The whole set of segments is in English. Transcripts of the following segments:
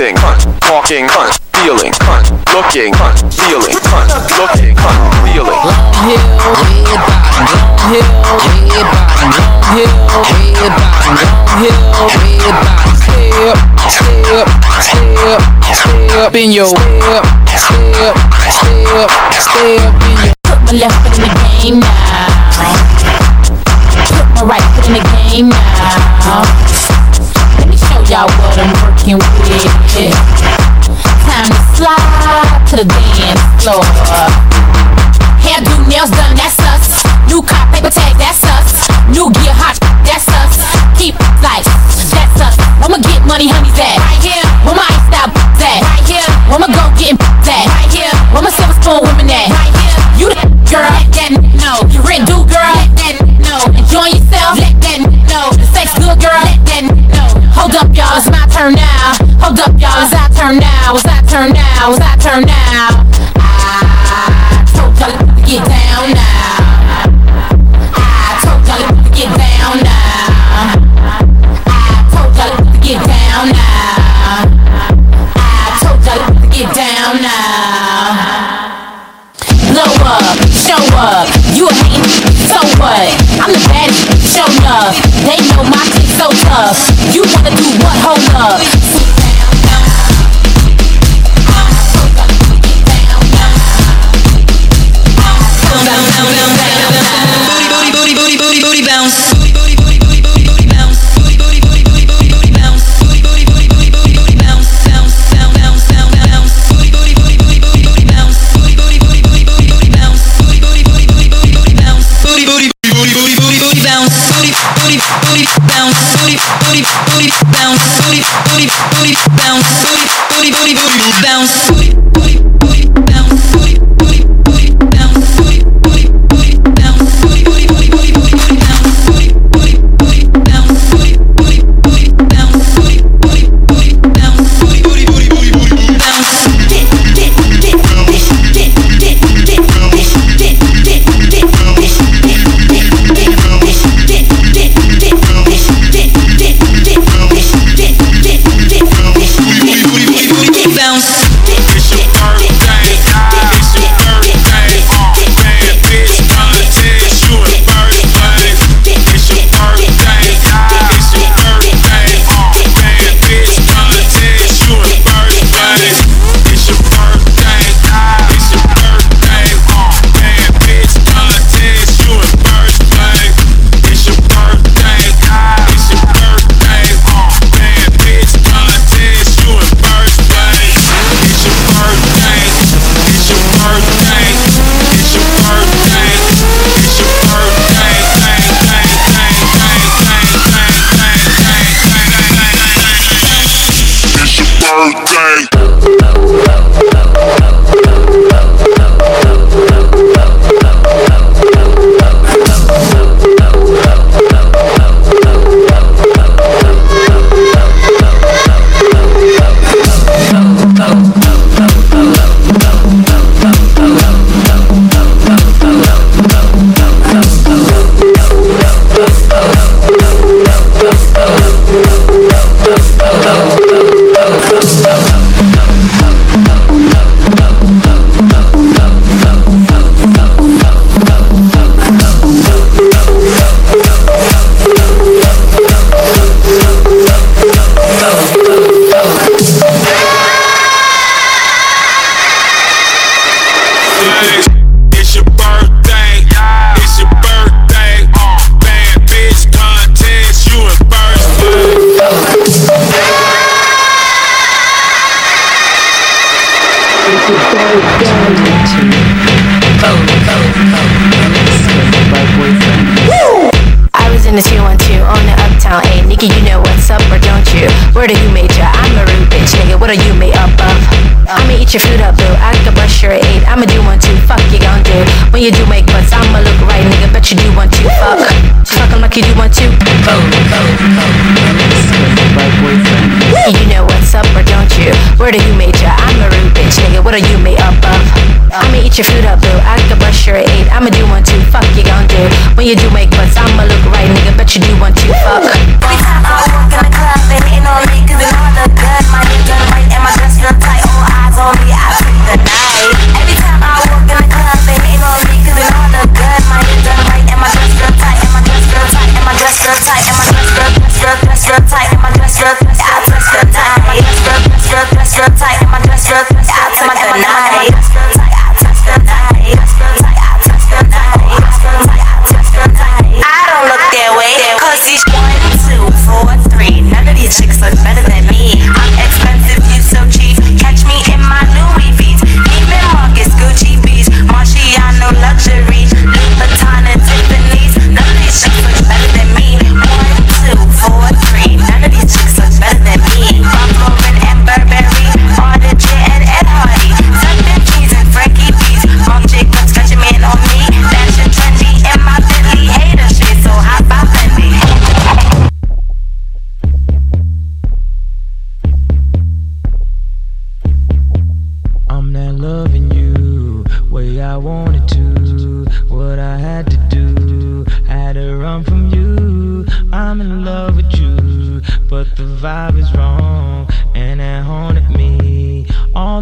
acting, talking, feeling, looking, feeling, looking, feeling. Step in your step, step, step, step in your. Put my left foot in the game now. Put my right foot in the game now. Let me show y'all what I'm working fucking with it. Time to slide to the dance floor. Hair, do nails done, that's us. New car, paper tag, that's us. New gear, hot, that's us. Keep life, that's us. I'ma get money, honey, that. Right here. Where my style, that. Right here. I'ma go get that. that turn now. get your food up, boo. I can brush your eight. I'ma do one, two. Fuck you gon' do. When you do make butts, I'ma look right, nigga. Bet you do one, two. Fuck. Fuck em like you do one, two. Boom, boom, boom. You know what's up, or don't you? Where do you major? I'm a rude bitch, nigga. What are you made up of? I'ma eat your food up, boo. I can brush your eight. I'ma do one, two. Fuck you gon' do. When you do make butts, I'ma look right, nigga. Bet you do one, two. Fuck.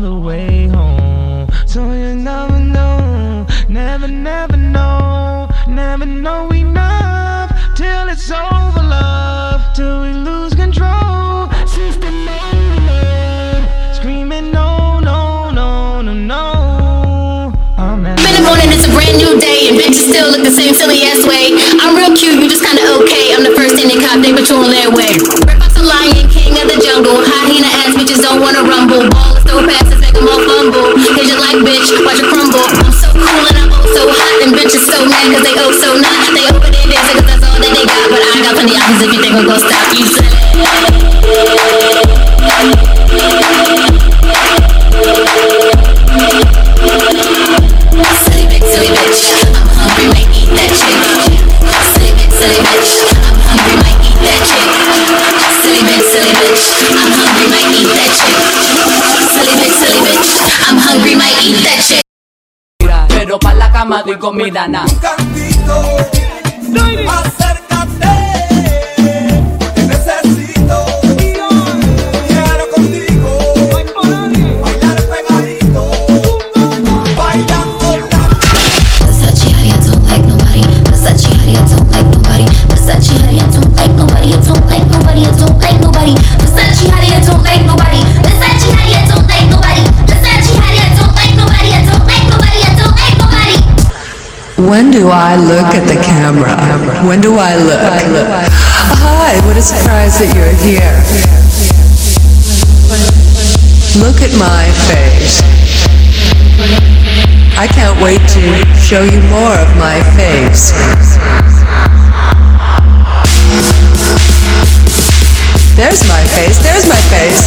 The way home. So you never know, never, never know, never know enough till it's over, love, till we lose control. Systematic, screaming no, no, no, no, no. I'm. In the morning, it's a brand new day, and bitches still look the same silly ass way. I'm real cute, you just kinda okay. I'm the first in the cop, they patrolling their way. Red Fox a lion, I got plenty options if you think I'm gonna stop you. Silly bitch, silly bitch, I'm hungry, might eat that chick. Silly bitch, silly bitch, I'm hungry, might eat that chick. Silly bitch, silly bitch, I'm hungry, might eat that chick. Silly bitch, silly bitch, I'm hungry, might eat that chick. Pero pa' la cama doy comida na. cantito, acércate, do I look at the camera? When do I look? Hi, what a surprise that you're here. Look at my face. I can't wait to show you more of my face. There's my face, there's my face.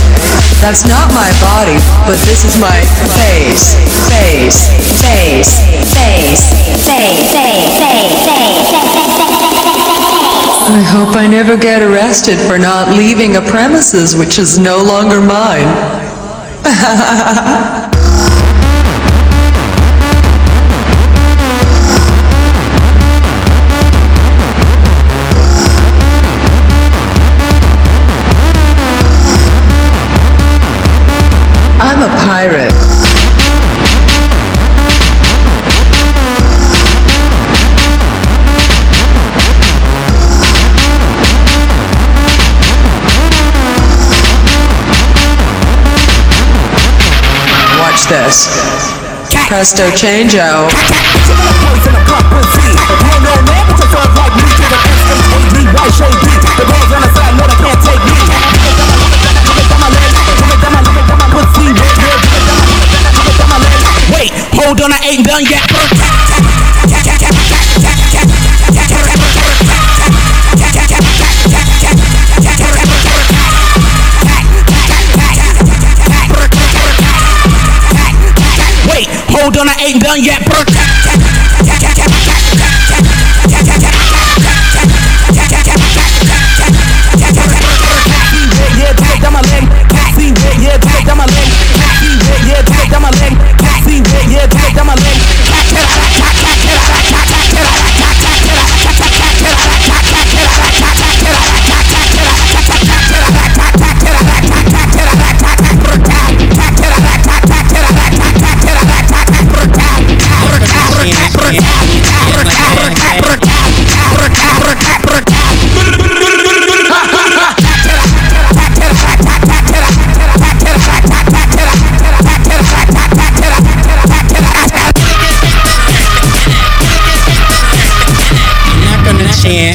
That's not my body, but this is my face. Face, face, face, face, face, face, face. I hope I never get arrested for not leaving a premises which is no longer mine. I'm a pirate. Presto changeo. Yet.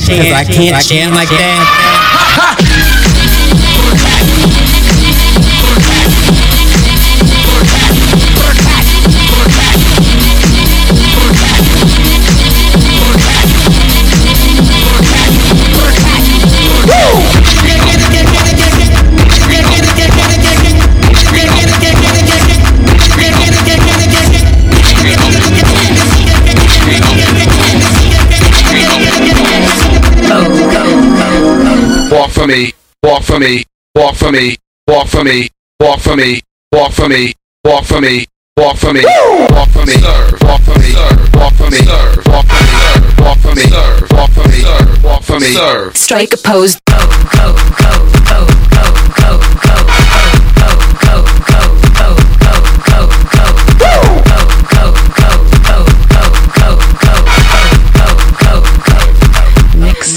Cause I can't jam like that. walk for me, walk for me, walk for me, walk for me, walk for me, walk for me, walk for me, walk for me, walk for me, walk for me, walk for me, walk for me, walk for me, walk for me, walk for me, serve. Strike a pose.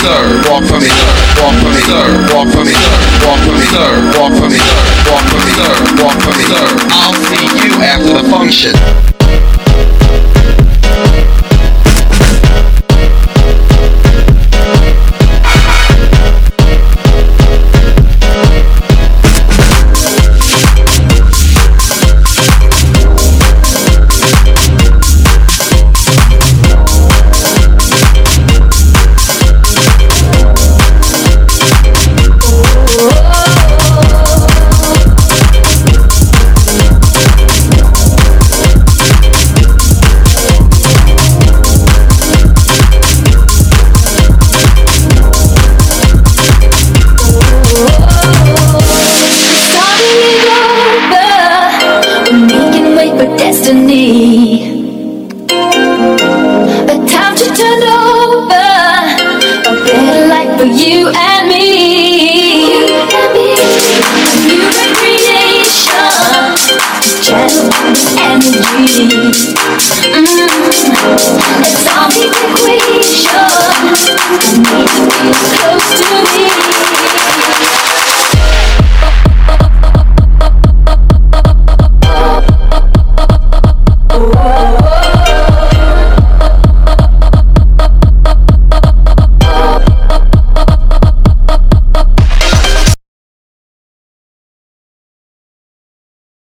sir, walk for me, sir, walk for me, sir, walk for me, sir, walk for me, sir, walk for me, sir, walk for me, sir, walk for me, sir. I'll see you after the function.